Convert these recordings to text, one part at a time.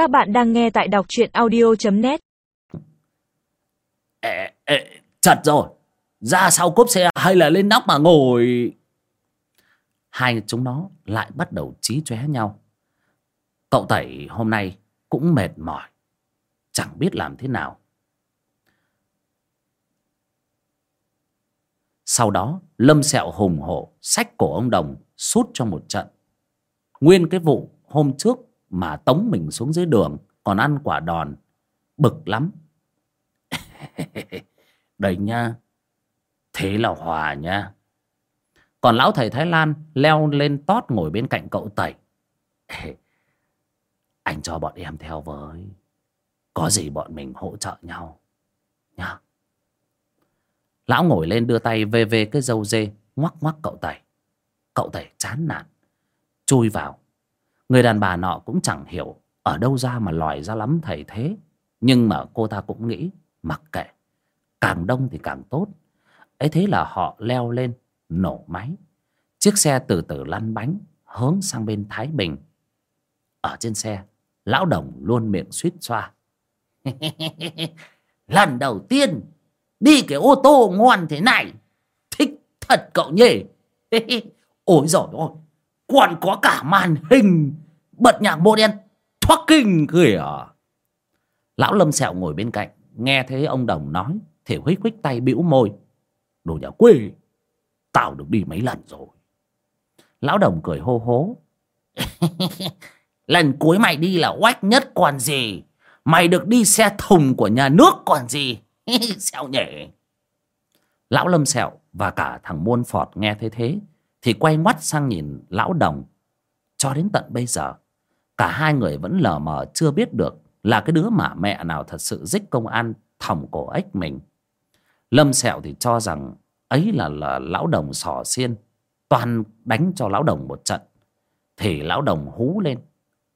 Các bạn đang nghe tại đọc truyện audio.net ê, ê, chật rồi. Ra sau cốp xe hay là lên nóc mà ngồi. Hai chúng nó lại bắt đầu trí chóe nhau. Cậu tẩy hôm nay cũng mệt mỏi. Chẳng biết làm thế nào. Sau đó lâm sẹo hùng hổ xách cổ ông đồng sút cho một trận. Nguyên cái vụ hôm trước mà tống mình xuống dưới đường, còn ăn quả đòn. Bực lắm. Đây nha. Thế là hòa nha. Còn lão thầy thái lan leo lên tót ngồi bên cạnh cậu tẩy. Anh cho bọn em theo với. Có gì bọn mình hỗ trợ nhau. Nhá. Lão ngồi lên đưa tay về về cái dâu dê, ngoắc ngoắc cậu tẩy. Cậu tẩy chán nản, chui vào người đàn bà nọ cũng chẳng hiểu ở đâu ra mà lòi ra lắm thầy thế. Nhưng mà cô ta cũng nghĩ, mặc kệ, càng đông thì càng tốt. Ấy thế là họ leo lên, nổ máy. Chiếc xe từ từ lăn bánh, hướng sang bên thái bình. Ở trên xe, lão đồng luôn miệng suýt xoa. Lần đầu tiên, đi cái ô tô ngon thế này, thích thật cậu nhỉ. Ôi giời ơi còn có cả màn hình bật nhạc bộ đen. Talking kìa à? lão lâm sẹo ngồi bên cạnh, nghe thấy ông đồng nói, thì huých huých tay bĩu môi. Đồ nhà quê, tao được đi mấy lần rồi. Lão đồng cười hô hố. Lần cuối mày đi là oách nhất còn gì? Mày được đi xe thùng của nhà nước còn gì? Sẹo nhỉ? Lão lâm sẹo và cả thằng muôn phọt nghe thế thế, thì quay ngoắt sang nhìn lão đồng. Cho đến tận bây giờ cả hai người vẫn lờ mờ chưa biết được là cái đứa mà mẹ nào thật sự dích công an thòng cổ ếch mình. Lâm sẹo thì cho rằng ấy là, là lão đồng sò xiên toàn đánh cho lão đồng một trận. Thì lão đồng hú lên.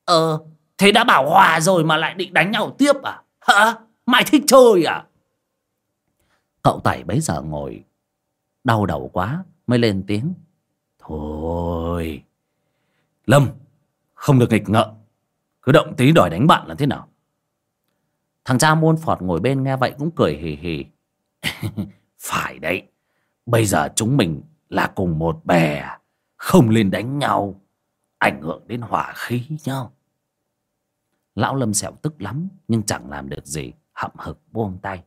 Ờ thế đã bảo hòa rồi mà lại định đánh nhau tiếp à? Hả? Mày thích chơi à? Cậu tẩy bấy giờ ngồi đau đầu quá mới lên tiếng. Thôi lâm không được nghịch ngợm. Cứ động tí đòi đánh bạn là thế nào? Thằng cha muôn phọt ngồi bên nghe vậy cũng cười hì hì. Phải đấy. Bây giờ chúng mình là cùng một bè, không lên đánh nhau. Ảnh hưởng đến hỏa khí nhau lão lâm sẹo tức lắm, nhưng chẳng làm được gì, hậm hực buông tay.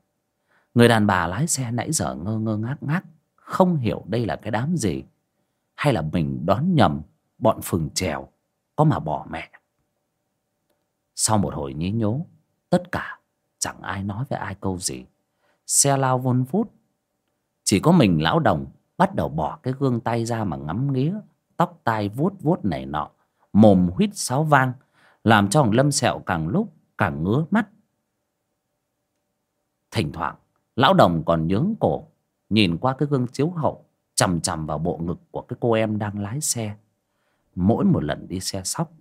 Người đàn bà lái xe nãy giờ ngơ ngơ ngác ngác, không hiểu đây là cái đám gì, hay là mình đón nhầm bọn phường trèo có mà bỏ mẹ. Sau một hồi nhí nhố, tất cả chẳng ai nói với ai câu gì. Xe lao vun vút. Chỉ có mình lão đồng bắt đầu bỏ cái gương tay ra mà ngắm nghía, tóc tai vuốt vuốt này nọ, mồm huýt sáo vang, làm cho thằng lâm sẹo càng lúc càng ngứa mắt. Thỉnh thoảng, lão đồng còn nhướng cổ, nhìn qua cái gương chiếu hậu, chằm chằm vào bộ ngực của cái cô em đang lái xe mỗi một lần đi xe sóc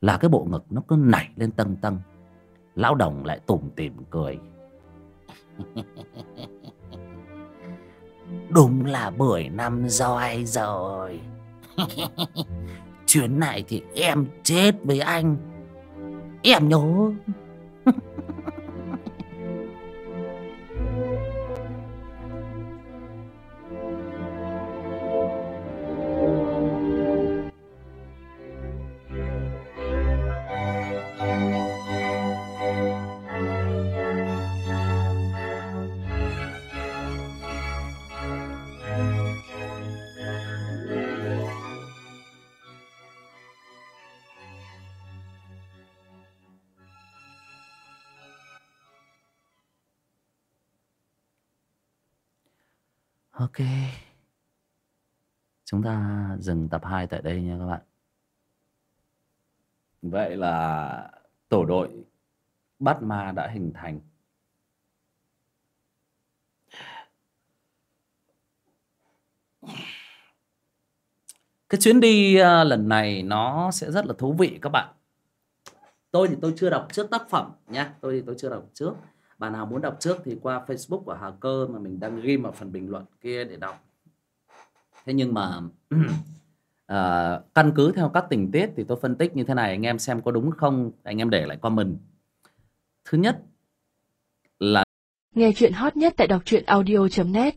là cái bộ ngực nó cứ nảy lên tâng tâng. Lão đồng lại tủm tỉm cười. đúng là bưởi năm roi rồi. Chuyến này thì em chết với anh. Em nhớ Ok. Chúng ta dừng tập 2 tại đây nha các bạn. Vậy là tổ đội bắt ma đã hình thành. Cái chuyến đi à, lần này nó sẽ rất là thú vị các bạn. Tôi thì tôi chưa đọc trước tác phẩm nha. Tôi thì tôi chưa đọc trước bạn nào muốn đọc trước thì qua Facebook của Hà Cơ mà mình đang ghi vào phần bình luận kia để đọc. Thế nhưng mà à, căn cứ theo các tình tiết thì tôi phân tích như thế này anh em xem có đúng không? Anh em để lại comment. Thứ nhất là Nghe chuyện hot nhất tại đọc truyện audio.net